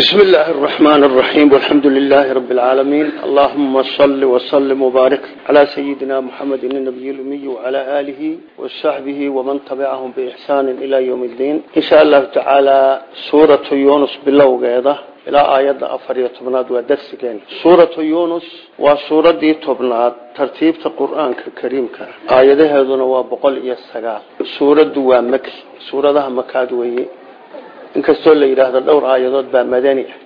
بسم الله الرحمن الرحيم والحمد لله رب العالمين اللهم صل وسلم وبارك على سيدنا محمد النبي الأمي وعلى آله وصحبه ومن تبعهم بإحسان إلى يوم الدين إن شاء الله تعالى سورة يونس بالله قيدة إلى آيات أفرية تبناد ودرس كان سورة يونس وسورة دي تبناد ترتيب القرآن الكريم آيات هذا وبقل إيا سورة دوا مكي سورة ده مكاد وهي inkastoo la yidhaahdo dhowr aayadood baa madani ah.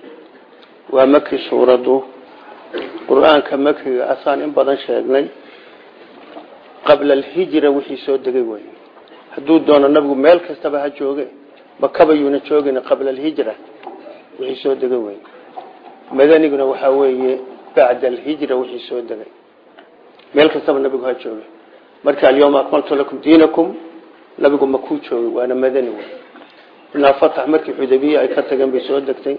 Waa maki suuraddu. Qur'aanka makiga asaan in badan sheegnay qabla alhijra wixii soo degay wey hadduu doono nabigu meel kastaba ha jooge makaba yuuna joogin qabla alhijra wixii soo degay wey madaniguna waxaa weeye bacda alhijra wixii soo degay. Meel kastaba nabigu ha jooge. Marka alyawma akmaltu lakum diinakum nabigu makuu joogay waana madani wey inaa fatax markii xudabiya ay ka tageen bay soo degtay.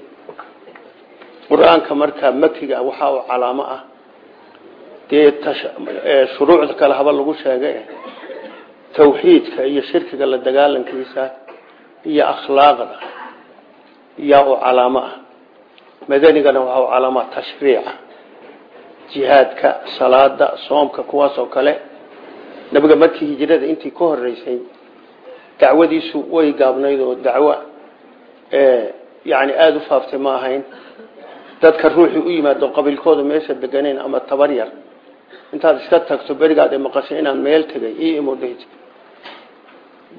Qur'aanka markaa makiga waxaa uu calaamo ah. Dee shuruucda kale haba lagu sheegay. Tawxiidka iyo shirkiga la dagaalankiisa iyo akhlaaqda yaa uu calaamo ah. Madanigana waxaa u calaama tashriica jihaadka salaada soomka kuwaas oo kale. Nabiga markii hijrada intii ka horeysay dacwadiisu way gaabnayd oo dacwo yani aada u faaftay ma ahayn. Dadka ruuxii u yimaado qabiilkooda meesha deganeen ama tabar yar intaad iska tagto berigaad ay maqashay inaan meel tegay io imodhayt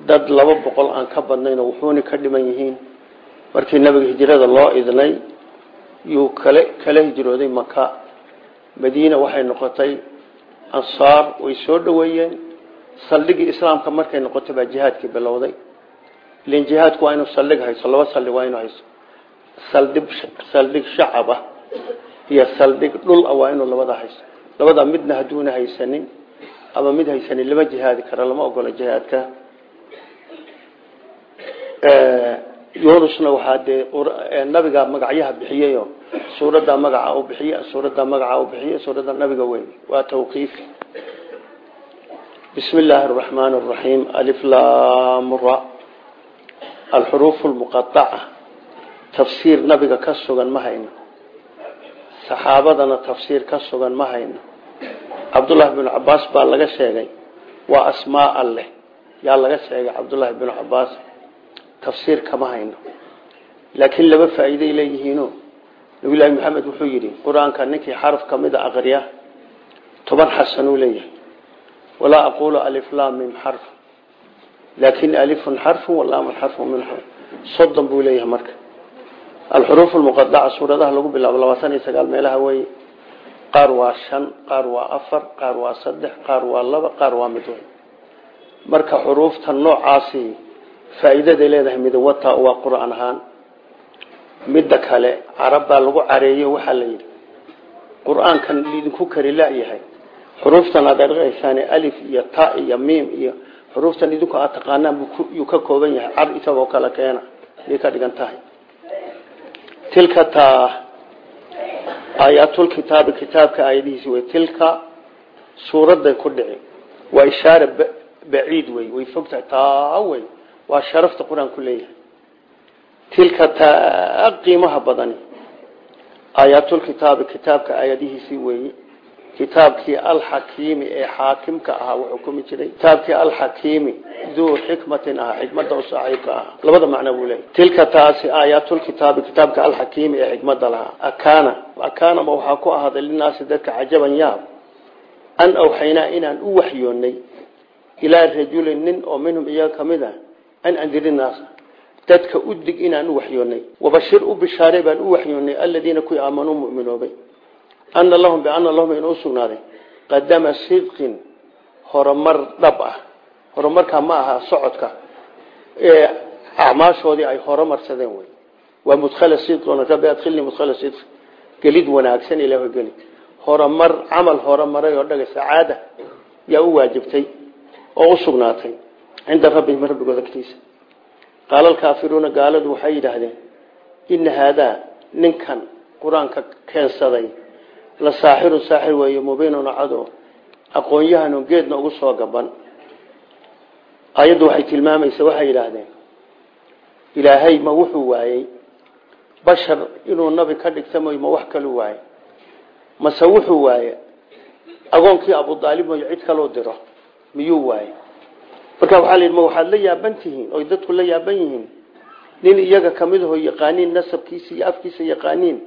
dad laba boqol aan ka badnayn wuxuuna ka dhiman yihiin. Markii nabiga hijrada loo idnay yuu kale kala hijrooday maka madiina waxay noqotay ansaar way soo dhaweeyeen saldhigii islaamka markay noqotay baa jihaadkii bilowday. Ilan jihaadku waa inuu saldhig hayso laba saldhig waa inuu hayso saldhig saldhig shacab ah iyo saldhig dhul ah waa inuu labada hayso labadaa midna hadduuna haysanin ama mid haysanin lama jihaadi karo lama ogola jihaadka. Yunusna waxaa dee nabiga magacyaha bixiyeyo suuraddaa magaca u bixiye suuraddaa magaca u bixiye suuradda nabiga wey waa tawqiif بسم الله الرحمن الرحيم ألف لام را الحروف المقطعة تفسير نبي كسوغا مهين صحابتنا تفسير كسوغا مهين عبد الله بن عباس با لغا شيغay waa asmaa alle yaa laga sheegay cabdullaahi bin cabaas tafsiir kama hayno laakiin laba faa'iiday leeyihiino nabiyullaahi maxamed wuxuu yidhi qur-aanka ninkii xaraf ka walaa aqulu allam mim xarf laakin alifun xarfu alaam xarfu min soddon buu leeyahay marka alxuruuf lmuqadaca suuradaha lagu bilaabo labaatan iyo sagaal meelaha wey qaar waa shan qaar waa afar qaar waa saddex qaar waa laba qaar waa mid weyn marka xuruufta noocaasi faa'iidaday leedahay midawata waa qur'aan ahaan midda kale carab baa lagu careeyo waxaa la yidhi qur'aankan idinku kari laayahay xuruuftan aad arqaysaan alif iyo ta iyo miim iyo xuruuftan idinku aad taqaanaan yuu ka kooban yahay car isagoo kale keena yay ka dhigan tahay. Tilka taa aayaatulkitaabi kitaabka aayadihiisi wey tilka suuradday ku dhici waa ishaare baciid wey way fogtahay taa wey waa sharafta qur'aan ku leeyahay. Tilka taa qiimaha badani aayaatulkitaabi kitaabka aayadihiisii weeye kitaabkii alxakiimi ee xaakimka ahaa wuxuu kumi jiray. Kitaabkii alxakiimi duu xikmatin ahaa xikmada u saaxiibka ahaa labada macno buu leeyahy tilka taasi aayaatulkitaabi kitaabka alxakiimi ee xikmada lahaa. Akaana akaanama waxaa ku ahaaday linaasi dadka cajaban yaab an awxaynaa inaan u waxyoonnay ilaa rajulin nin oo minhum iyaga ka mid a an andiri naasa dadka u dig inaan u waxyoonnay. Wabashir u bishaare baan u aladiina kuwii aamanuu ana lahum biana lahum inuu sugnaaday qadama sidqin horumar dhab ah horumarkaa ma aha socodka acmaashoodii ay horumarsadeen wey waa mudkhala adkhilnii mudkhala sidq gelid wanaagsan ilaah geli horumar camal horumaray oo dhaga sacaada yaa u waajibtay oo u sugnaatay cinda rabbihim rabbigooda agtiisa qaala alkaafiruuna gaaladu waxay yidhaahdeen ina haadaa ninkan qur'aanka keensaday la saaxirun saaxir weeye mubiinun cado aqoon-yahanu geedna ugu soo gaban ayaddu waxay tilmaamaysa waxay yidhaahdeen ilaahay ma wuxuu waayey. Bashar inuu nabi ka dhigta ma wax kalu waaye mase wuxuu waaye agoonkii abudaalib moy cid kaloo diro. Miyuu waaye marka waxaa la yidhi ma waxaad la yaaban tihiin? Oy dadku la yaaban yihiin? Nin iyaga ka mid aho yaqaaniin nasabkiisa iyo afkiisa yaqaaniin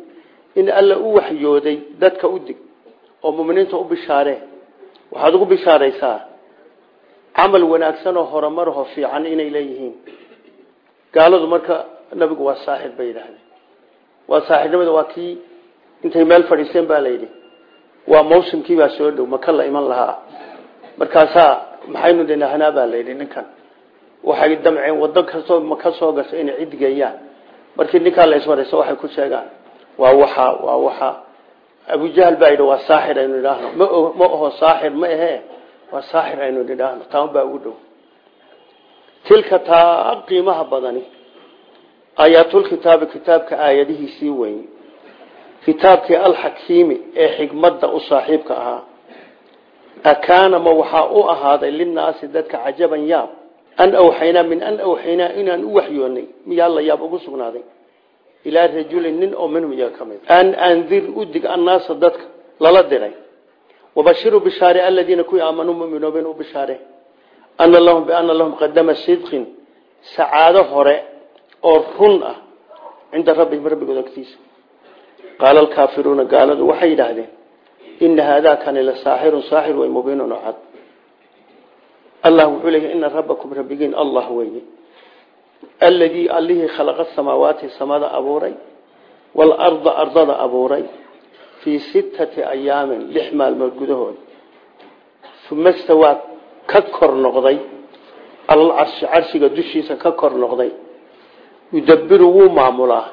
in alla u waxyooday dadka u dig oo muminiinta u bishaare. Waxaad ugu bishaaraysaa camal wanaagsan oo horumarho fiican inay leeyihiin. Gaaladu marka nabigu waa saaxib bay yidhaahdeen. Waa saaxibnimada waa kii intay meel fadhiisteen baa layidhi waa mawsimkiibaa soo dhow maka la iman lahaa. Markaasaa maxaynu dhinahnaa baa layidhi ninkan. Waxay damceen wado kastoo maka soo gasho inay cid geeyaan. Markii ninkaa la ismarayso waxay ku sheegaan waa waxa waa waxa. Abujahal baa yidhi waa saaxir aynu idhaahno ma ma aho saaxir ma ahe waa saaxir aynu idhaahno taan baa u dhow. Tilka taa qiimaha badani aayaatulkitaabi kitaabka aayadihiisii weyn. Kitaabkii alxakiimi ee xikmadda u saaxiibka ahaa. Akaana ma waxaa u ahaaday linaasi dadka cajaban yaab. An awxaynaa min an awxaynaa inaan u waxyoonay. Miyaa la yaab ugu sugnaaday ilaa rajulin nin oo minhum iyaga ka mid. An andir u dig annaasa dadka lala diray. Wabashiru bishaare aladiina kuwii aamanuu muminoobeen u bishaare ana lahum biana lahum qadama sidqin sacaado hore oo run ah cinda rabbihim rabbigood agtiisa qaala alkaafiruuna gaaladu waxay yidhaahdeen ina haadaakani la saaxirun saaxir way mubiinun oo cad. Allah wuxuu leeyahy ina rabbakum rabbigiin allah weye alladii allihii khalaqa samaawaati samada abuuray waalarda ardada abuuray fii sittati ayaamin lix maalmood gudahood. Uma stawaa ka kor noqday. Alal carshi carshiga dushiisa ka kor noqday. Yudabiru wuu maamulaa.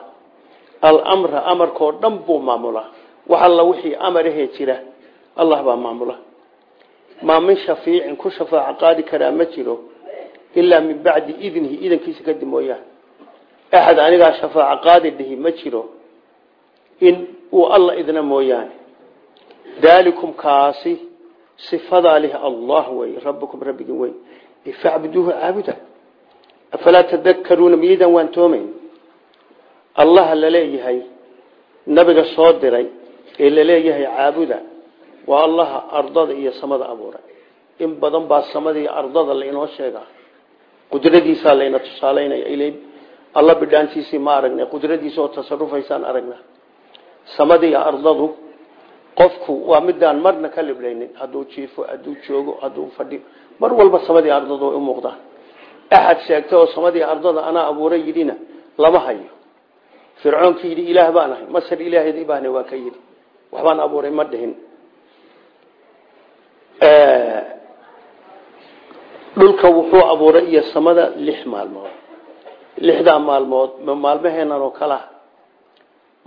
Alamra amarkoo dhan buu maamulaa. Wax alla wixii amarahee jira allah baa maamula. Maa shafiicin ku shafaaco qaadi karaa ma jiro ilaa min bacdi idnihi idankiisa kadib mooyaane. Axad anigaa shafaaco qaadi dhihi ma jiro in uu alla idna mooyaane. Daalikum kaasi sifadaa leh allah wey rabbikum rabbigin wey facbuduuhu caabuda afalaa tadakaruuna miyaydaan waan toomayn allaha la leeyahay nabiga soo diray ee la leeyahay caabuda waa allaha ardada iyo samada abuuray. In badan baa samada iyo ardada lainoo sheegaa qudradiisaa layna tusaaleynaya il alla bidhaantiisii ma aragnay qudradiisa oo tasarufaysaan aragna. Samada iyo ardadu qofku waa midaan marna ka liblaynin hadduu jiifo hadduu joogo hadduu fadhiyo. Mar walba samadii ardadu way u muuqdaan. Axad oo samadii ardada anaa abuuray yidhina lama hayo. Fircoonkii yidhi ilaah baan ahay masar ilaahedii baana waa ka yidhi. Abuuray ma dhihin dhulka wuxuu abuuray iyo samada lix maalmood lixdaa maalmood ma maalmaheenan oo kalea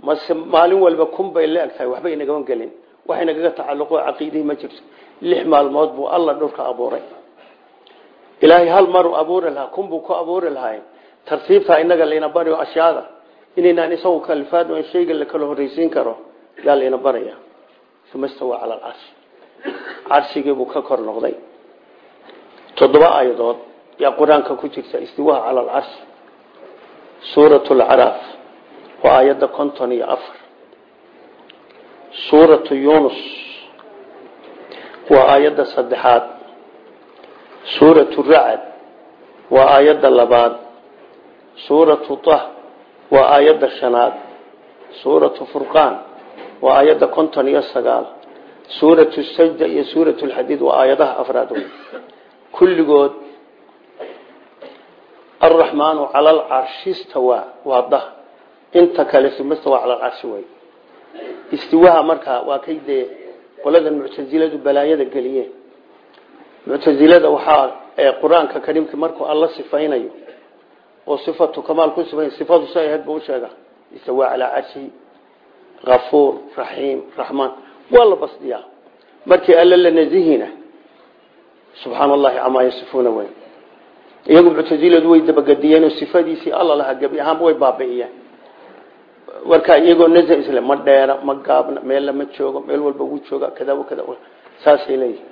mase maalin walba kun bay la eg tahay waxba inagama gelin. Wax inagaga tacalluqo caqiidihii ma jirto. Lix maalmood buu alla dhulka abuuray. Ilaahay hal maruu abuuri lahaa kun buu ku abuuri lahay tartiibtaa inaga layna bariyo ashyaada inaynaan isagu kalifaad in shayga la kala horreysiin karo yaa layna baraya. Uma stawaa cala alcarshi carshigiibuu ka kor noqday toddoba aayadood yaa qur'aanka ku jirta istiwaha cala alcarshi suurat lcaraaf waa aayadda konton iyo afar. Suuratu yunus waa aayadda saddexaad. Suuratu racad waa aayadda labaad. Suuratu tah waa aayadda shanaad. Suuratu furqaan waa aayadda konton iyo sagaal. Suuratu sajda iyo suuratu lxadiid waa aayadaha afraad kulligood alraxmaanu cala alcarshi istawaa waa dah. Inta kale uma stawaa cala alcarshi wey istiwaha markaa waa kay dee qoladan muctasiladu balaayada geliyeen muctasilada waxaa qur'aanka kariimka markuu alla sifaynayo oo sifatu kamaal ku sifay sifadu si ahayd buu u sheega istawaa calaa carshihi kafuur raxiim raxmaan waa la basdiyaa. Markii alla la nazihina subxaana allahi camaa yasifuuna wey iyagu muctasiladu way dabagadiyeen oo sifadiisii alla lahaa gebi ahaanba way baabi'iyeen warkaa iyagoo naza isle ma dheera ma gaabna meel lama joogo meel walba wuu jooga kada kada saasay leeyihiin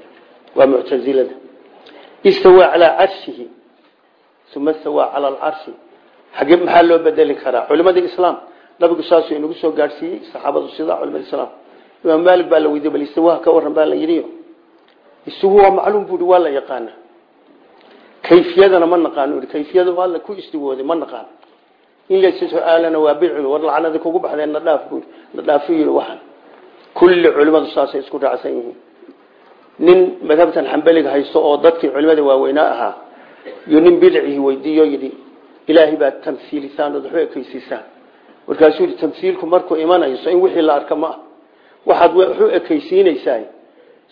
waa muctasilada istawaa calaa carshihi uma stawaa cala alcarshi. Xagee maxaa loo bedeli karaa? Culimadii islaam. Nabigu saasuu inagu soo gaadhsiiyey saxaabadu sidaa culamada islaam. Imaam maalik baa la weydiye bal istiwaha ka waran baa la yidhi istiwu waa macluum buui waa la yaqaana kayfiyadana ma naqaano kayfiyada alla ku istiwooday ma naqaan. In laysa su'aalana waa bidci war lacnadi kugu baxdee nadhaaf buui nadhaafu yii waxan. Kulli culimadu saasay isku raacsan yihiin. Nin madhabtan xambeliga haysto oo dadkii culimada waaweynaa ahaa iyo nin bidcihi weydiiyo yidhi ilaahay baa tamhiilisaan ood waxu ekeysiisaan markaasuu yidhi tamhiilku markuu imanayso in wixii la arka ma ah. Waxaad waxu ekeysiinaysaa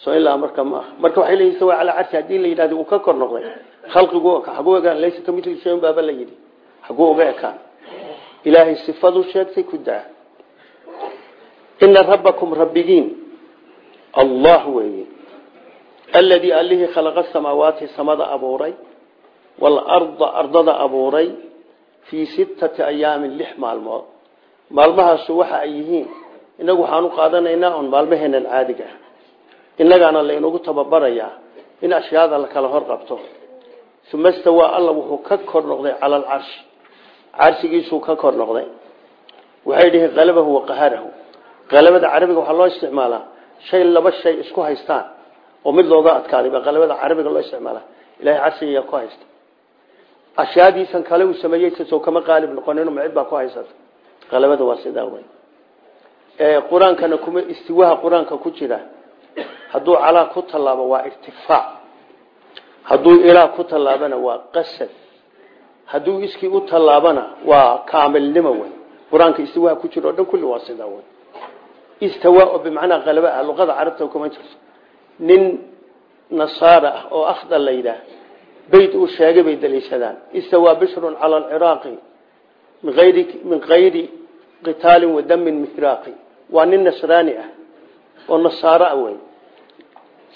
so ilaa marka ma ah. Marka waxay leeyihiin sawa calaa carshi haddii la yidhahdo uu ka kor noqday khalqigu xaguu ekaan laysa ka mitli shayin baaba la yidhi. Xaguu uga ekaan. Sifadu sheegtay ku daa ina rabbakum rabbigiin. Allah weeye. Aladii allihii khalaqa samaawaati samada abuuray waalarda ardada abuuray fii sittati ayaamin lix maalmood. Maalmahaasu waxa ay yihiin inagu waxaan qaadanaynaa un maalmaheenan caadiga ah innagaana laynagu tababarayaa in ashyaada la kala hor qabto. Uma stawaa alla wuxuu ka kor noqday cala alcarshi carshigiisuu ka kor noqday. Waxay dhihiin qalabahu wa qaharahu. Qalabada carabiga waxaa loo isticmaalaa. Shay laba shay isku haystaan oo mid looga adkaaday baa carabiga loo isticmaala ilahay carshigiiya ku haysta. Ashyaadiisan kale uu sameeyey sasoo kama qaalib noqonin ma cid ku haysata qalabada waa sidaa wey qur'aankana kuma istiwaha qur'aanka ku jira hadduu calaa ku tallaabo waa irtifaac hadduu ilaa ku tallaabana waa qasad. Hadduu iskii u tallaabana waa kaamilnimo wey qur'aanka istiwaha ku jira o dhan kulli waa sidaa wey istawa oo bimacnaa qalaba ah luqada carabta kuma jirto. Nin nasaara ah oo akhdal la yidhaah beyt uu sheegay bay daliishadaan. Istawaa bishrun cala alciraaqi min ayri min kayri qitaalin wa damin mihraaqi. Waa nin nasraani ah oo nasaaro ah wey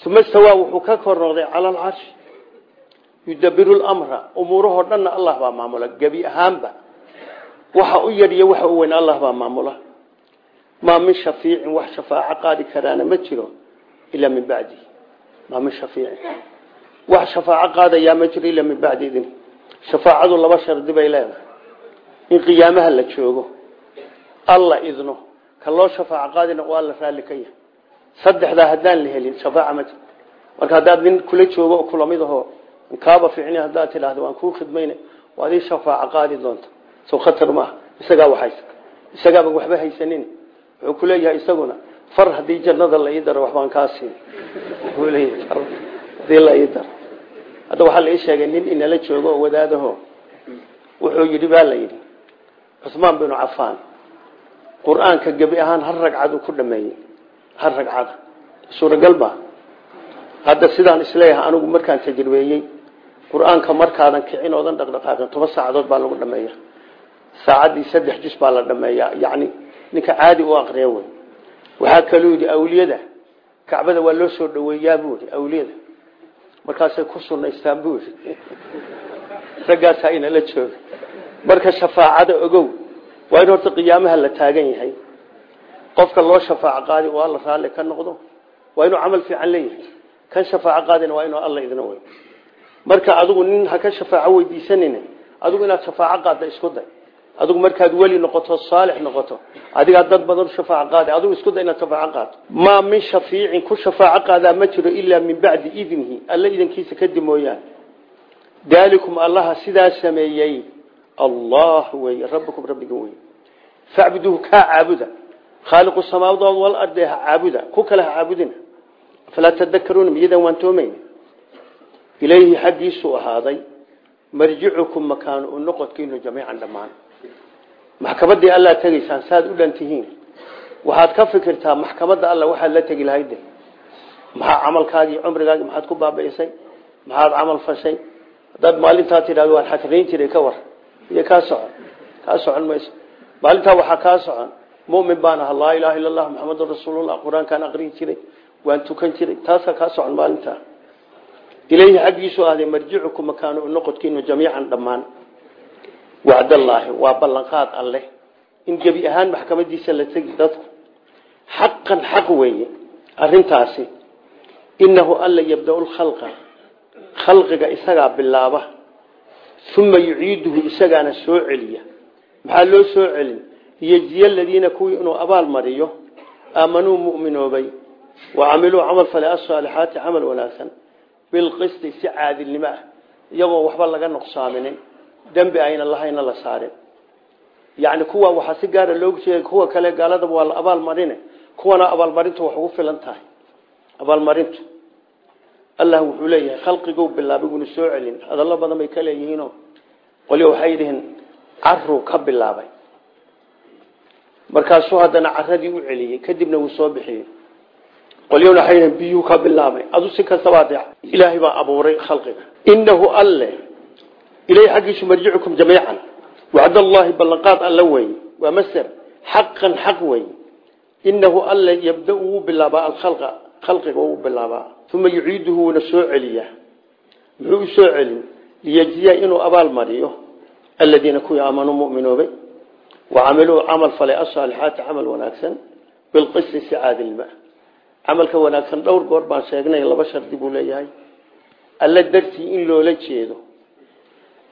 uma istawaa wuxuu ka kor noqday cala alcarshi yudabiru lmra umuurahoo dhanna allah baa maamula. Gebi ahaanba. Waxa u yadhiyo waxa u weyn allah baa maamula. Maa min shafiicin wax shafaaco qaadi karaana ma jiro ilaa min bacdi. Maa min shafiicin. Wax shafaaco qaadayaa ma jiro ilaa min bacdi idin. Shafaacadu laba shardi bay leedahay. In qiyaamaha saddexdaa haddaan la helin shafaaca ma jiro marka haddaad nin kula joogo oo kula mid ahoo kaaba ficni haddaad tidhaahdo waan kuu khidmayna waad ii shafaaco qaadi doonta. Soo khatar maaha isagaa waxhaysa isagaaba waxba haysanin. Wuxuu ku leeyahay isaguna far haddii jannada la ii daro waxbaan kaa siin. Hadii la ii daro. Hadda la ii sheegay nin inala joogo oo wadaadaho wuxuu yidhi baa la yidhi cusmaan binu cafaan qur'aanka gebi ahaan hal ragcad ku dhameeyey hal ragcada suuragal ba hadda sidaan is leeyahay anigu markaan tajribeeyey qur'aanka markaadan kicin oodan dhaqdhaqaaqin toban saacadood baa lagu dhameeya saacaddii saddex jus baa la dhameeyaa. Yacni ninka caadi u aqriya wey. Waxaa kaluu yidhi awliyada kacbada waa loo soo dhaweeyaa buu yidhi. Awliyada markaasay ku sunaystaan buu yidhi. Raggaasaa inala jooga. Marka shafaacada ogow waa in horta qiyaamaha la taagan yahay qofka loo shafaaco qaadi oo alla raalli ka noqdo waa inuu camal fiican leeyahay kan shafaaco qaadina waa inuu alla idna wey marka adigu nin ha ka shafaaco weydiisanin adigu inaad shafaaco qaadda isku day. Adigu markaad weli noqoto saalix noqoto adigaa dad badan shafaaco qaada adigu isku day inaad shafaaco qaado maa min shafiicin ku shafaaco qaadaa ma jiro ilaa min bacdi idnihi. Alla idankiisa kadib mooyaane. Daalikum allaha sidaa sameeyey. Allah wey rabbikum rabbiga wey facbuduuhu kaa caabuda khaaliqu samaawadood walardi ha caabuda ku kale ha caabudina. Falaa tadakaruuna miyadan waan toomayna ilayhi xaggiisuu ahaaday marjicukum makaanu u noqodkiinu jamiican dhammaan. Maxkamadii allaa tegaysaan saaad u dhan tihiin. Waxaad ka fikirtaa maxkamadda alla waxaad la tegi lahayde maxaa camalkaagii cumrigaagii maxaad ku baabi'isay? Maxaad camal fashay? Haddaad maalintaa tidhahdo waan xakrayn jiray ka war. Iyo kaa socon kaa socon mayso maalintaa waxaa kaa socon mumin baan ahaa laa ilaha illa allah maxamedun rasuulullah qur'aankaan aqrihi jiray waan tukan jiray taasaa kaa socon maalintaa ilayhi xaggiisu ahday marjicukum makaanu noqodkiinu jamiican dhammaan. Wacdallaahi waa ballanqaad alleh in gebi ahaan maxkamadiisa la tegi dadku xaqan xaq weeye arintaasi inahu alla yabda lkhalqa khalqiga isagaa bilaaba uma yuciiduhu isagaana soo celiya. Maxaa loo soo celin liyejiya aladiina kuwii inuu abaal mariyo aamanuu mu'minoobay wa camiluu camal fale asaalixaati camal wanaagsan bilqisti si caadilnimo ah iyagoo waxba laga nuqsaaminin dembi ayna lahayna la saarin. Yani kuwa waxaa si gaara loogu sheegay kuwa kale gaaladaba waa la abaal marine kuwana abaalmarintu wax ugu filan tahay. Abaalmarintu allah wuxuu leeyahay khalqiguu bilaabay wuuna soo celin. Hadallo badan bay ka leeyihiino qolyo waxay yidhihiin caruu ka bilaabay markaasuu haddana caradii u celiyey kadibna wuu soo bixiyey. Waxay yidhihiin biyuu ka bilaabay. Adu si kastaba adeec ilaahay baa abuuray khalqiga. Inahu alle ilay xaggiisu marjicukum jamiican. Wacd allahi ballanqaad alla wey masder xaqan xaq wey inahu alle yabda alkhalqa khalqiga wuu bilaabaa. Uma yuciiduhu wuuna soo celiyaa. Muxuu soo celin? Liyejiya inuu abaal mariyo. Aladiina kuwii aamanuu muminoobay falay asaalixaati camal wanaagsan bilqisti si caadilma camalka wanaagsan dhowr goor baan sheegnay laba shardi buu leeyahay. alla dartii in loola jeedo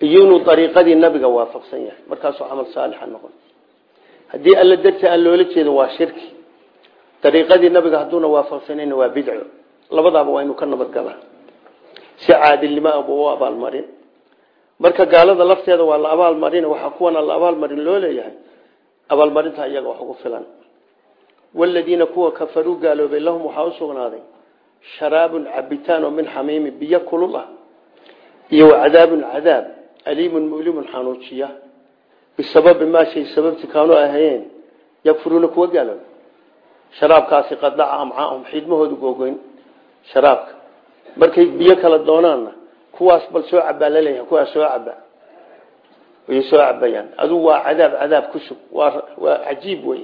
iyo inuu dariiqadii nabiga waafaqsan yahay markaasuu camal saalixa noqon haddii alla dartii aan loola jeedo waa shirki dariiqadii nabiga hadduuna waafaqsanayna waa bidco labadaaba waa inu ka nabadgala si caadilnimo ah buu u abaalmarin marka gaalada lafteeda waa la abaalmarin waxaa kuwana la abaalmarin loo leeyahay abaalmarinta iyaga wax ugu filan. Waladiina kuwa kafaruu gaaloobay lahum waxaa u sugnaaday sharaabun min xamiimi biyo ah iyo wacadaabun cadaab aliimun mulimun xanuujiya. Bisababi maa shay sababti kaanu ahayeen yakfuruuna kuwa gaaloobay. Sharaabkaasi qadaca amcaahum xiidmahoodu googoyn sharaabka. Markay biyo kala doonaanna kuwaas bal soo cabaa kuwaas soo caba way soo cabayaan adugu waa cadaab cadaab ku sug waa cajiib wey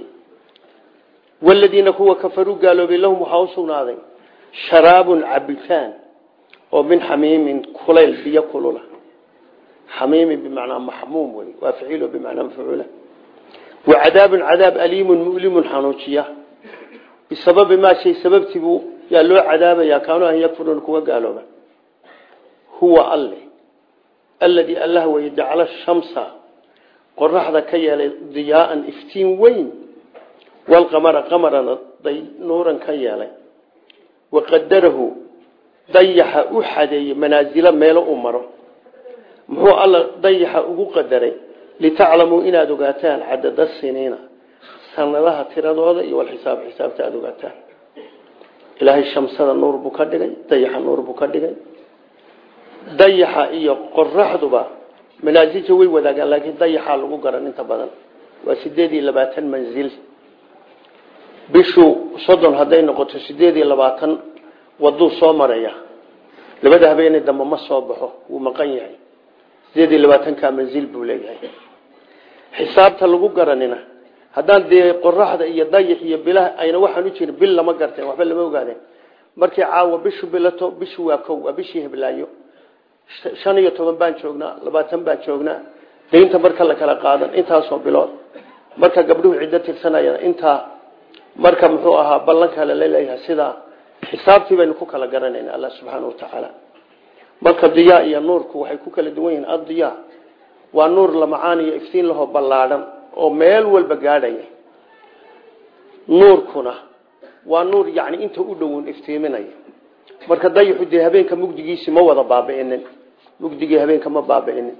waladiina kuwa kafaruu gaaloobay lahum waxaa u sugnaaday sharaabun cabitaan oo min xamiimin kulayl biyo kulula. Xamiimin bimacnaa maxmuum wey waa ficiilo bimacnaa mafcuula. Wa cadaabun cadaab aliimun mulimun xanuujiya. Bisababi maa shay sababtiibuu yaa loo cadaabaya kaanu an yakfuruuna kuwa gaalooba. Huwa alle alladii allah weye jacala shamsa qoraxda ka yeelay diyaaan iftiin weyn walqamara qamarana nuuran ka yeelay. Waqadarahu dayaxa u xadeeyey manaasilo meelo u maro. Muxuu alla dayaxa ugu qadaray litaclamuu inaad ogaataan cadada siniina sanadaha tiradooda iyo walxisaab xisaabta aada ogaataan. Ilaahay shamsada nuur buu ka dhigay dayaxa nuur ka dhigay dayaxa iyo qoraxduba manaasija way wadaagaan laakiin dayaxaa lagu garan inta badan. Waa sideed iyo labaatan manzil. Bishu soddon hadday noqoto sideed iyo labaatan waduu soo maraya. Labada habeeney dambe ma soo baxo wuu maqan yahay. Sideed iyo labaatanka manzil buu leeyahay. Xisaabta lagu garanina haddaan dee qoraxda iyo dayax iyo bilaha ayna waxaan u jirin bil lama garteen waxba lama ogaadeen. Markii caawa bishu bilato bishu waa kow waa bishii heblaayo shan iyo toban baan joognaa labaatan baan joognaa daynta marka la kala qaadan intaasoo bilood. Marka gabdhuhu ciddo tirsanayaan intaa marka muxuu ahaa ballanka la leeyahay sidaa xisaabtii baynu ku kala garanayna alla subxaana watacaala marka diyaa iyo nuurku waxay ku kala duwan yihiin addiyaa waa nuur lamacaan iyo iftiin lahoo ballaadhan oo meel walba gaadhaya. Nuurkuna waa nuur yani inta u dhown iftiiminaya. Marka dayaxu dee habeenka mugdigiisi ma wada baabi'inin mugdigii habeenka ma baabi'inin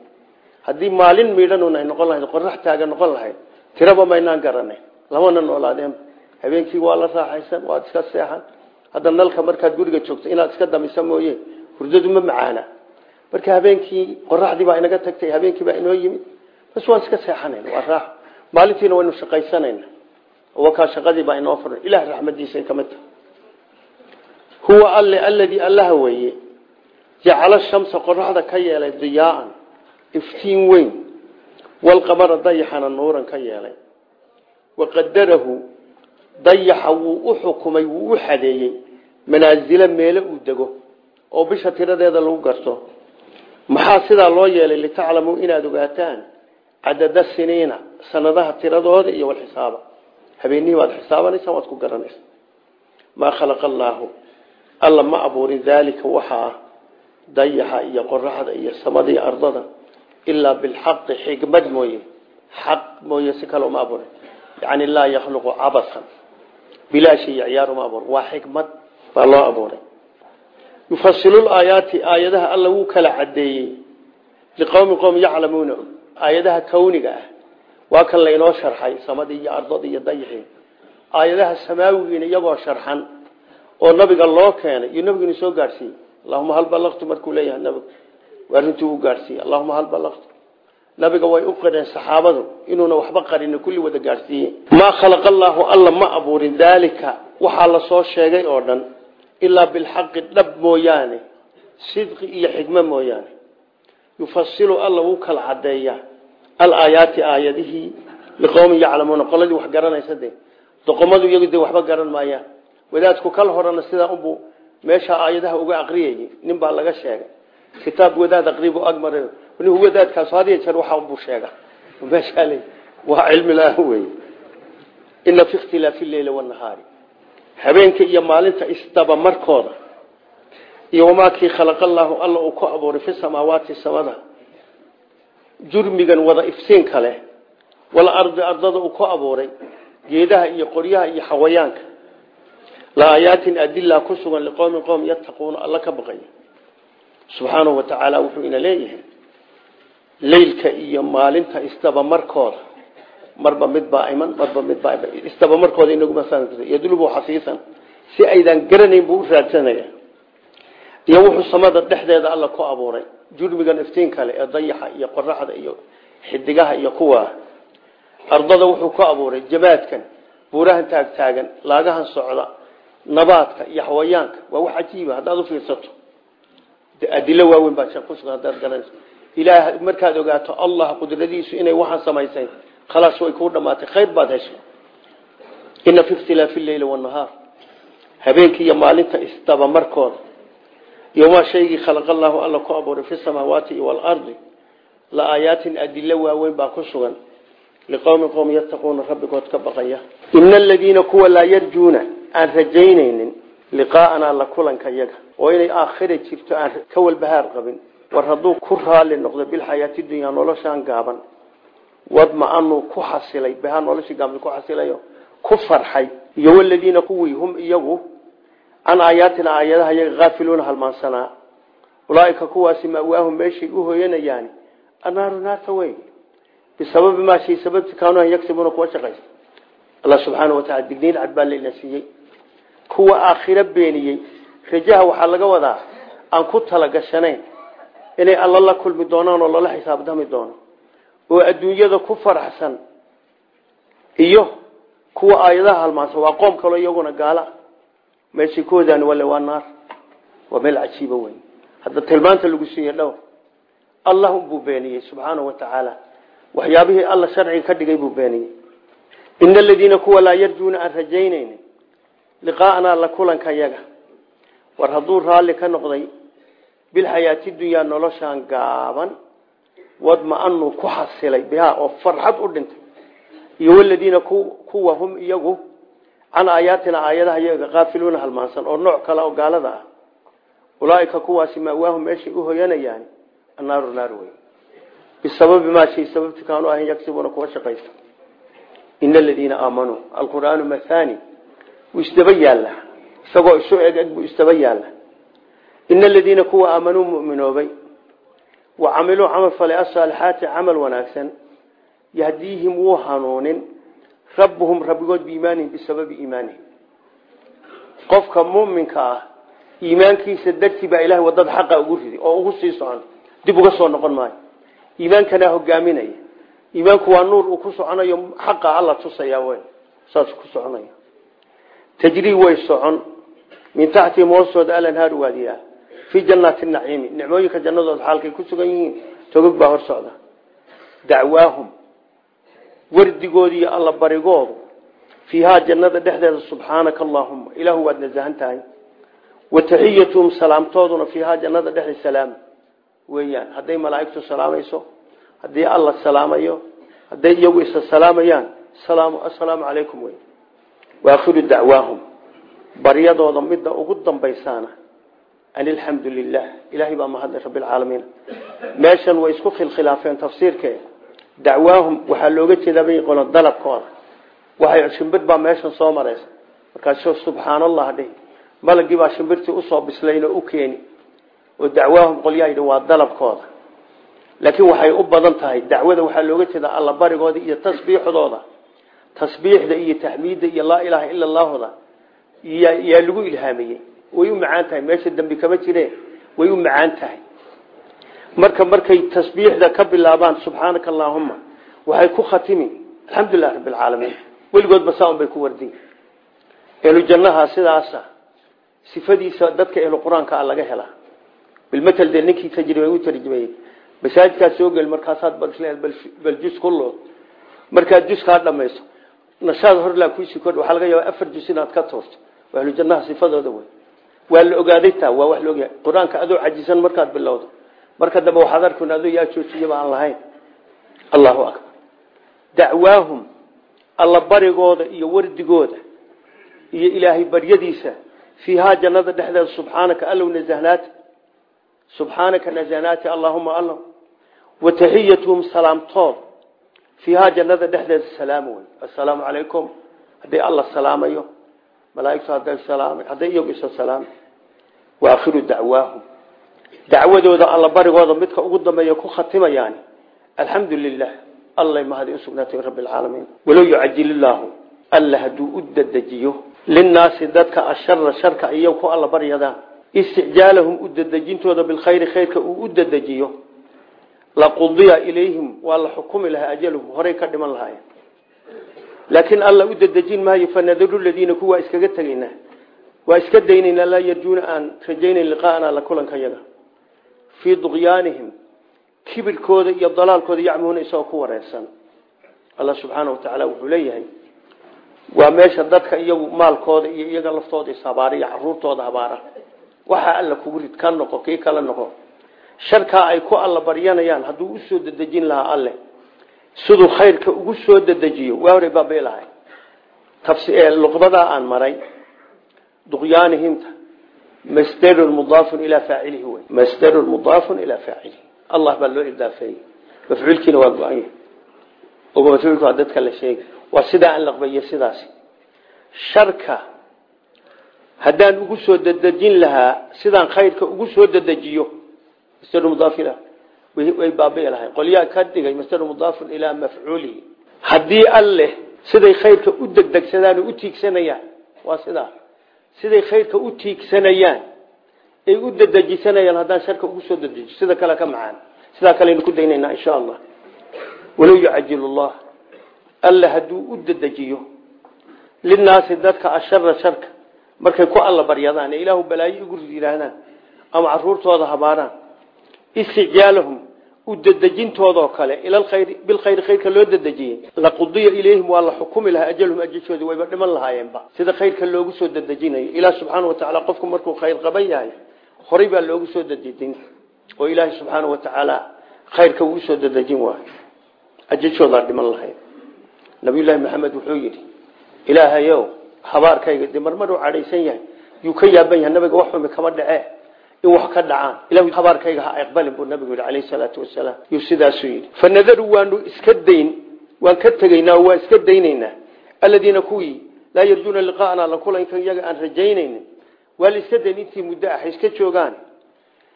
haddii maalin miidhanun ay noqon lahayd qorax taaga noqon lahayd tiraba maynaan garanayn lamana noolaadeen. Habeenkii waa la raaxaysan waad iska seexan. Hadda nalka markaad guriga joogto inaad iska damisa mooye hurdadu ma macaana. Marka habeenkii qoraxdii baa inaga tagtay habeenkii baa inoo yimid. Bas waan iska seexanayna waa raax. Maalintiina waynu shaqaysanayna wakaa shaqadii baa inoo furan ilaah raxmadiisa ka mid tahay. Huwa alle alladii jacala shamsa qoraxda ka yeelay diyaaan iftiin weyn walqamara dayaxana nuuran ka yeelay. Waqadarahu dayaxa wuu u xukumay wuu u xadeeyey manaasilo meelo uu dego oo bisha tiradeeda lagu garto. Maxaa sidaa loo yeelay litaclamuu inaad ogaataan cadada siniina sanadaha tiradooda iyo walxisaaba habeenihii waad xisaabanaysaa waad ku garanaysaa. Maa abuurin daalika dayaxa iyo qoraxda iyo samada iyo ardada ilaa bilxaqi xikmad mooye. Xaq mooye si kale uma abuurin yani laa yakhluqu cabasan. Bilaa shay ciyaar uma abuur waa xikmad baa loo abuuray yufasilu aayaati aayadaha alla wuu kala cadeeyey liqowmi qowm yaclamuuna. Aayadaha kawniga ah. Waa kan laynoo sharxay samadii iyo ardadii iyo dayixii aayadaha samaawigiina iyagoo sharxan oo nabiga loo keenay iyo nabigiina soo gaadhsiiyey allahuma hal balaqtu markuu leeyahay nabigu? Waa runtii u gaadhsiiyey. Allahuma hal balaqtu nabiga way u qireen saxaabadu inuuna waxba qarin kulli wada gaadhsiiye maa khalaqa allaahu alla ma abuurin. Daalika waxaa la soo sheegay oo dhan ilaa bilxaqi dhab mooyaane sidqi iyo xikmo mooyaane. Yufasilu alla wuu kala cadeeyaa alaayaati aayadihii liqowmin yaclamuuna. Qoladii wax garanaysa de doqomadu iyagu de waxba meesha aayadaha uga aqriyayay nin baa laga sheegay. Kitaab wadaad aqribu agmar nin wadaadkaas hadiya jeer waxa unbuu sheega meeshaa le waa cilmi la'aan wey ina fi ikhtilaafi leyli wanahaari habeenka iyo maalinta isdaba markooda. Iyo wamaa kii alla uu ku abuuray fi samaawaati samada. Jurmigan wada ifsiinka leh wal ardi ardada uu ku abuuray. Geedaha iyo qoryaha iyo xawayaanka la aayaatin adila ku sugan liqowmin qowm yattaquuna alla ka baqaya subxaanahu wa tacaala wuxuu ina leeyahay leylka iyo maalinta isdabamarkooda marba midbaa iman marba midbaa isdabamarkooda inaguma fahmi karto yadlubu xafiisan si aydan garanayn buu u raadsanaya iyo wuxuu samada dhexdeeda alla ku abuuray jurmigan iftiin kale ee dayaxa iyo qoraxda iyo xidigaha iyo kuwa ardada wuxuu ku abuuray jamaadkan buurahan taagtaagan laagahan socda nabaadka iyo xawayaanka waa wax cajiiba haddaad ufiirsato adilo waaweyn baa kusugan hadaad garanayso ilaah markaad ogaato allah qudradiisu inay waxaan samaysay khalaas way kuu dhamaatay khayr baad heshay ina fi ikhtilaafi leyli wanahaar habeenkii iyo maalinta isdabamarkooda iyo maa shaygii khalaqa allaahu alla ku abuuray fi samaawaati iyo waalardi la aayaatin adilo waaweyn baa ku sugan. Liqowmi qowm yattaquuna rabbigood ka baqaya. Ina aladiina kuwa laa yarjuuna aan rajaynaynin liqaa'anaa la kulanka yaga oo inay aakhira jirto aan ka walbahaar qabin. War hadduu ku raali noqdo bilxayaati dunyaa noloshaan gaaban wadma-anuu ku xasilay bahaa noloshii gaaban ku xasilayo ku farxay iyo waladiina kuwii hum iyagu can aayaatina aayadaha iyaga haafiluuna halmaansanaa. Ulaaika kuwaasi mawaahum meeshay u hooyanayaani. Annaaru naarta weyn bisababi maa shay sababti kaanu an yagsibuuna kuwa shaqaysta. Allah subxaana wa tacala digniin cad baa layna siiyey kuwa aakhiro beeniyey. Rajaha waxaa laga wadaa aan ku talagashanayn inay alla la kulmi doonaan oo lala xisaabtami doono. Oo adduunyada ku faraxsan iyo kuwa aayadaha halmaansan. Waa qoom kaloo iyaguna gaala. Meeshay ku wadaan wale waa naar. Waa meel cajiiba weyn. Hadda tilmaanta lagu siiye dhowr allah unbuu beeniyey subxaanahu wa tacaala waxyaabihii alla sharciga ka dhigay buu beeniyey. Ina aladiina kuwa laa yarjuuna aan rajaynaynin liqaa'anaa la kulanka yaga war hadduu raalli ka noqday bilxayaati dunyaa noloshaan gaaban wadma-anuu ku xasilay bihaa oo farxad u dhintay. Iyo waladiina kuwa hum iyagu can aayaatina aayadaha iyaga kaafiluuna halmaansan oo nooc kale oo gaalada ah. Ulaaika kuwaasi mawaahum meeshay u hoyanayaan annaaru naar wey bisababi maa shay sababti kaanu ahan yagsibuuna kuwa isdaba yaalla. Isagoo isu eg eg buu isdaba yaalla. Ina aladiina kuwa aamanuu mu'minoobay. Wa camiluu camal falay asaalixaati camal wanaagsan. Yahdiihim wuu hanuunin. Rabbuhum rabbigood biimaanihim bisababi iimaanihim. Qofka muminka ah iimaankiisa dartii baa ilahay waddada xaqa ugu riday oo ugu sii socon. Dib uga soo noqon maayo. Iimaankanaa hogaaminaya iimaanku nuur uu ku soconayo xaqa alla tusaya tajrii way socon. Min taxtihim hoostooda alanhaaru waadiyaa. Fii jannaati naciimi nicmooyinka jannadooda xaalkay ku sugan yihiin togog baa hor socda. Dacwaahum. Wardigoodi iyo alla barigoodu. Fiihaa jannada dhexdeeda subxaanaka allaahuma ilaahu waad nasahan tahay wa taxiyatuhum salaamtooduna fiihaa jannada dhexdeeda salaam. Weeyaan hadday malaa'igtu salaamayso haddii alla salaamayo hadday iyagu isa salaamayaan assalaamu calaykum waakhiru dacwaahum baryadooda midda ugu dambaysaana an alxamdu lilah ilahay baa mahadlay rabbilcaalamiin meeshan way isku khilkhilaafeen tafsiirkeeda dacwaahum waxaa looga jeedaa bay qolan dalabkooda. Waxay shimbir baa meeshan soo maraysa. Markaasuu subxaan allah dhihi. Malagii baa shimbirtii u soo bislayn oo u keeni. Oo dacwaahum qolyaa yidhi waa dalabkooda. Laakiin waxay u badan tahay. Dacwada waxaa looga jeedaa alla tasbiixda iyo taxmiidda iyo laa ilaaha ila allahuda yaa lagu ilhaamiyey. Way u macaan tahay meesha dambi kama jire way u macaan tahay. Marka markay tasbiixda ka bilaabaan subxaanaka allaahuma waxay ku khatimi. Alxamdulilah rabbi alcaalamiin weligoodba saaun bay ku wardiy ehlu jannaha sidaasa sifadiisa dadka ehlu qur'aanka a laga helaa bilmatel dee ninkii tajriba u tarjumayey masaajidkaad soo geli markaasaad bal jus kullood markaad jus kaa dhamayso nashaad horlaa kuisii kordh waxaa laga yaaba afar jus inaad ka toorto. Ahlu jannaha sifadooda wey waa la ogaaday taa waa wax la ogyahay qur'aanka adoo cajisan markaad bilowdo. Marka dambe waxaad arkin adoo yaa joojiyaba aan lahayn. Allahu akbar. Dacwaahum alla barigooda iyo wardigooda iyo ilaahay baryadiisa fiihaa jannada dhexdeeda subxaanaka allow nasahnaati subxaanaka nasahnaati allahuma allow. Wa taxiyatuhum salaamtood fiihaa jannada dhexdeeda salaam wey assalaamu calaykum hadday alla salaamayo malaaigtu hadday salaamay hadday iyagu isa salaamay wa akhiru dacwaahum dacwadooda alla barigooda midka ugu dambeeya ku khatimayaan alxamdu lilah allay mahadi u sugnaatay rabbi alcaalamiin walow yucajil illaahu alla hadduu u dadejiyo linnaasi dadka ashara sharka iyo ku alla baryadaan isticjaalahum u dadejintooda bilkhayri khayrka uu u dadejiyo laqudiya ilayhim waa la xukumi lahaa ajaluhum horay ka dhiman lahaayeen. Laakiin alla u dadejin maayo fanadaru ladiina kuwaa iskaga tegaynaa waa iska daynaynaa laa yarjuuna aan rajaynayn liqaana la kulanka yaga. Fii duqyaanihim kibirkooda iyo dalaalkooda yacmuuna isagoo ku wareersan alla subxaana wa tacaala wuxuu leeyahay waa meesha dadka iyagu maalkooda iyo iyaga laftooda ishabaara iyo caruurtooda habaara waxaa alla kugu rid noqo kii kala noqo sharkaa ay ku alla baryanayaan hadduu u soo dadejin lahaa alle. Siduu khayrka ugu soo dadejiyo waa horay baabay lahay luqdadaa aan maray duqyaanihimta masdarun mudaafun ilaa faacilihi wey masdarun mudaafun ilaa faacilihi. Allah baa loo idaafeeyey mafcuulkiina waa go-an yahay. Oo mafcuulku waa dadka la sheegay. Waa sidaa aan laqbayo sidaasi. Sharka haddaan ugu soo dadejin lahaa sidaan khayrka ugu soo dadejiyo masdarun mudaaf ila way baabai lahay qolyaa ka dhigay masdaru mudaafun ilaa mafcuulihi haddii alleh siday khayrka u degdegsadaan oo u tiigsanayaan waa sidaa siday khayrka u tiigsanayaan ay u dadejisanayaan haddaan sharka ugu soo dadejiyo sida kale ka macaan. Sidaa kaleaynu ku daynaynaa insha allah. Walow yucajil llah alla hadduu u dadejiyo linaasi dadka ashara sharka markay ku alla baryadaan ee ilaahu balaayo igu rid yidhaahdaan ama istijaalahum u dadejintoodoo kale ilalkhayr bilkhayr khayrka loo dadejiyey laqudiya ilayhim waa la xukumi lahaa ajalhum ajashooda wayba dhiman lahaayeenba. Sida khayrka loogu soo dadejinayo ilaah subxaana watacaala qofku markuu khayr qaban yahay horay baa loogu soo dadejin oo ilaahay subxaana watacaala khayrka uu soo dadejin waayo. Ajashoodaa dhiman lahayd nabiyullaahi maxamed wuxuu yidhi ilaahayow habaarkayga de marmar uu cadhaysan yahay yuu ka yaaban yahay nabiga wax kama dhacee in wax ka dhacaan. Ilahu habaarkayga ha aqbalin buu nabigu yidhi calayhi salaatu wasalaam. Yuu sidaasuu yidhi fa waanu iska dayn waan ka tegaynaa oo iska daynaynaa. Aladiina kuwii laa yarjuuna liqaana la kulanka iyaga aan rajaynaynin. Waa la iska dayn intii muddo ah iska joogaan.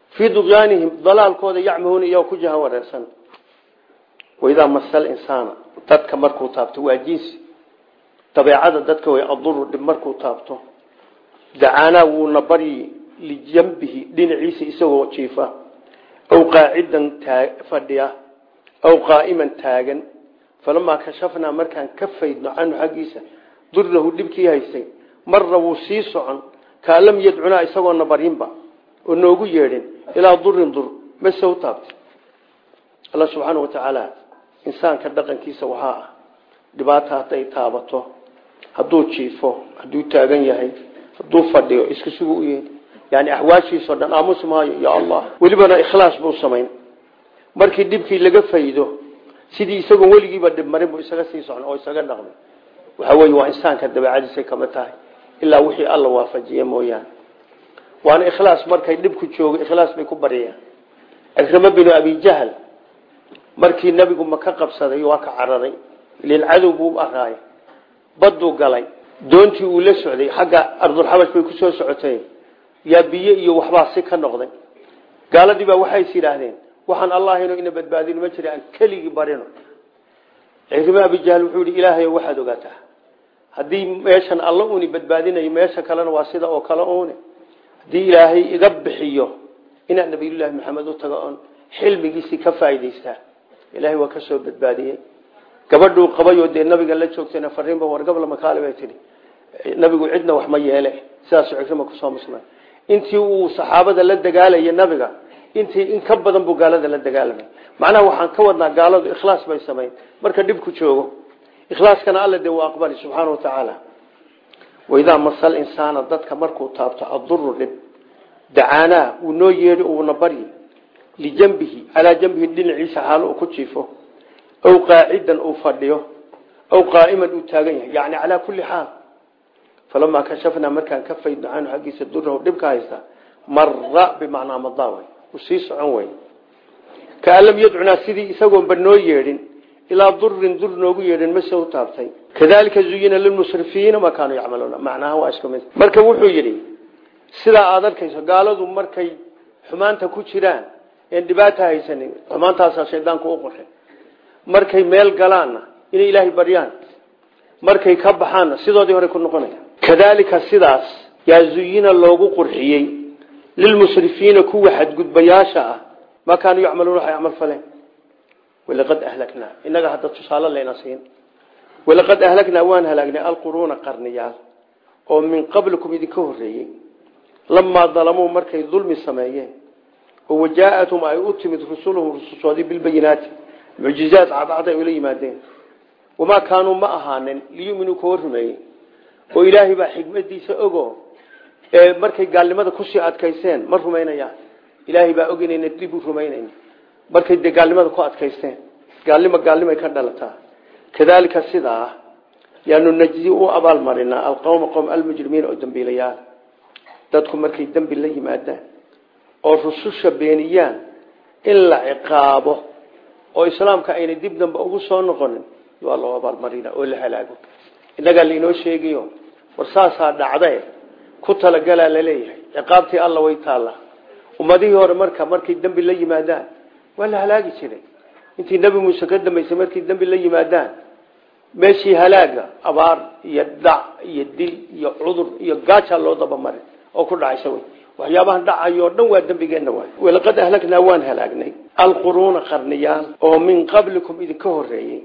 Fii duqyaanihim dalaalkooda yacmahuuna iyagoo ku jahan wareersan. Waidaa masal insaana dadka markuu taabto waa jinsi dabeecada dadka way aduru dhib markuu taabto. Dacaanaa wuuna baryi lijambihi dhinaciisa isagoo jiifa aw qaacidan fadhiya aw qaa'iman taagan. Falamaa kashafnaa markaan ka faydno canhu xaggiisa durahu dhibkii haystay marra wuu sii socon kaa lam yadcunaa isagoona baryinba oo noogu yeedhin ilaa durin dur mase u taabtay alla subxaana wa tacaala insaanka dhaqankiisa waxaa ah dhibaata hadday taabato hadduu jiifo hadduu taagan yahay hadduu fadhiyo iska sugu u yeedhi yani axwaashiisao dhan aamus maayo ya allah. Welibana ikhlaas buu samayn. Markii dhibkii laga faydo sidii isagoo weligiiba dhibmarin buu isaga sii socon oo isaga dhaqmay waxa weye waa insaanka dabeecadiisay kama tahay ilaa wixii alla waafajiye mooyaane. Waana ikhlaas markay dhibku joogo ikhlaas bay ku baryayaan cikramo binu abi jahl markii nabigu maka qabsaday waa ka cararay. Ilin cadow buu araaya baduu galay. Doontii uu la socday. Xagga ardulxabash bay ku soo socotay yaa biyo iyo waxbaa si ka noqday. Gaaladii baa waxay is yidhaahdeen waxaan allahayno ina badbaadin ma jira aan keligii barino. Cikrime abijahl wuxuu yihi ilaahay waxaad ogaataa. Haddii meeshan alla uni badbaadinayo meesha kalena waa sida oo kale une haddii ilaahay iga bixiyo inaan nabiyullaahi maxamed u tago oon xilmigiisii ka faa'idaystaa ilaahay waa ka soo badbaadiyey. Gabadhuu qabayoo dee nabiga la joogtayna fariinba wargabla makaali bay tihi nabigu cidna wax ma yeele sidaasuu cikrima ku soo musnay intii uu saxaabada la dagaalayay nabiga intii in ka badan buu gaalada la dagaalamay. Macnaha waxaan ka wadnaa gaaladu ikhlaas bay samayn. Marka dhibku joogo ikhlaaskana alla dee uu aqbali subxaana watacaala waidaa masal insaana dadka markuu taabto aduru dhib. Dacaanaa wuu noo yeedhi uuna baryi. Lijambihi calaa jambihi dhinaciisa xaalo uu ku jiifo. Aw qaacidan uu fadhiyo. Aw qaa'iman uu taagan yahay. Yani calaa kulli xaal falamaa kashafnaa markaan ka faydno canhu xaggiisa durahu dhibka haysta mara bimacnaa madaa wey uu sii socon wey kaan lam yadcunaa sidii isagoonba noo yeedhin ilaa durin dur noogu yeedhin mase u taabtay kadalika zuyina lilmusrifiina maa kaanuu yacmaluuna macnaha waa isku mid marka wuxuu yidhi sidaa aad arkayso gaaladu markay xumaanta ku jiraan een dhibaata haysanin xumaantaasaa shaydaanku u qurxin markay meel galaanna inay ilaahay baryaan markay kadalika sidaas yaa zuyina loogu qurxiyey lilmusrifiina kuwa xadgudbayaasha ah. Maa kaanuu yacmaluuna waxay camal faleen? Walaqad ahlaknaa inaga hadda tusaale layna siin. Walaqad ahlagnaa waan halaagnay alquruuna qarniyaal oo min qablikum idinka horeeyey lamaa dalamuu markay dulmi sameeyeen oo wajaa-athum ay u timid rusuluhum rusushoodii bilbayinaati. Mucjizaad cadcad ay ula yimaadeen. Wamaa ma ahaanin liyuminuu oo ilaahay baa xikmadiisa ogo ee markay gaalnimada ku sii adkaysteen ma rumaynayaan ilaahay baa og inayna dib u rumaynayn markay dee gaalnimada ku adkaysteen gaalnimo gaalnimay ka dhalataa. Kadalika sidaa yaanu najzi u abaalmarinaa alqowma qowm almujrimiin oo dambiilayaal dadku markay dembi la yimaadaan oo rususha beeniyaan in la ciqaabo oo islaamka ayna dib dambe ugu soo noqonin waa loo abaalmarinaa oo la halaago. Innagaa lainoo sheegayo war saasaa dhacdae ku talagalaa la leeyahay ciqaabtii alla way taallaa. Ummadihii hore marka markay dembi la yimaadaan waa la halaagi jiray. Intii nebi muuse ka dambaysay markay dembi la yimaadaan meeshii halaaga abaar iyo dhac iyo dil iyo cudur iyo gaajaa loo dabamarin oo ku dhacaysa waxyaabahan dhacayo o dhan waa dembigeenna waay walaqad ahlagnaa waan halaagnay. Alquruuna qarniyaal oo min qablikum idinka horeeyey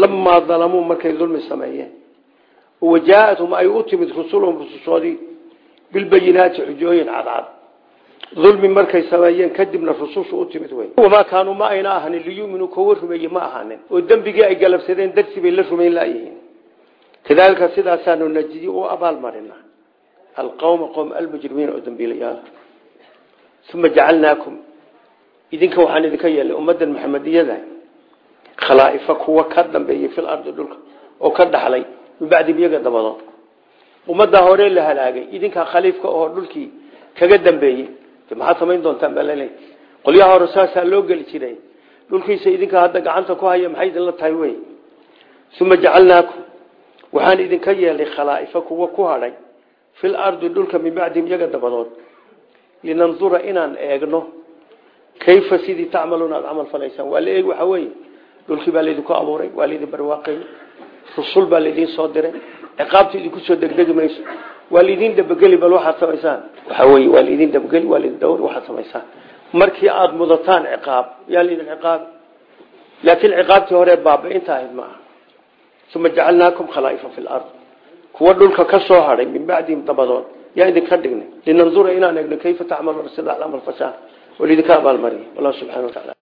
lamaa dalamuu markay dulmi sameeyeen wajaa-athum ay u timid rusuluhum rusushoodii bilbayinaati xujooyin cadcad dulmi markay sameeyeen kadibna rusushu u timid wey wamaa kaanuu ma ayna ahanin liyuminuu kuwa rumeeye ma ahanin oo dembigii ay galabsadeen darsi bay la rumayn laayihiin kadalika sidaasaanu najiyi u abaalmarina alqowma qowm almujrimiin oo dambiilayaal uma jacalnaakum idinka waxaan idinka yeelay ummadan maxamediyada khalaa'ifa kuwa ka dambeeyey fil ardi dhulka min bacdi iyaga dabadood ummaddaa hore la halaagay idinkaa khaliifka oo dhulkii kaga dambeeyey maxaad samayn doontaan baa laleey qolyaha hore saasaa loo geli jiray. Dhulkiisa idinka hadda gacanta ku haya maxay idinla tahay wey? Uma jacalnaakum. Waxaan idinka yeelay khalaa'ifa kuwa ku hadhay fil ardi dhulka min bacdihim iyaga dabadood. Linandura inaan eegno kayfa sidii tacmaluuna aada camal falaysaan? Waa la eegi waxaa weeye dhulkii baa laydinku abuuray waa laydin barwaaqay rusul baa laydin soo diray. Ciqaabta idinku soo degdegi mayso. Waa bal waxaad samaysaan. Waxa wey waa laydin dabageli waa laydin samaysaan. Markii aada mudataan ciqaab yaa laydin ciqaabi laakiin ciqaabtii hore baaba-inta ahayd ma aha. Jacalnaakum khalaa'ifa fi lard kuwa dhulka ka soo hadhay min bacdihim dabadood. Yaa idinka dhignay. Linandura inaan egno kayfa tacmaluuna sida amal fashaan oo laydinka abaalmariya wallahu subxana wa tacala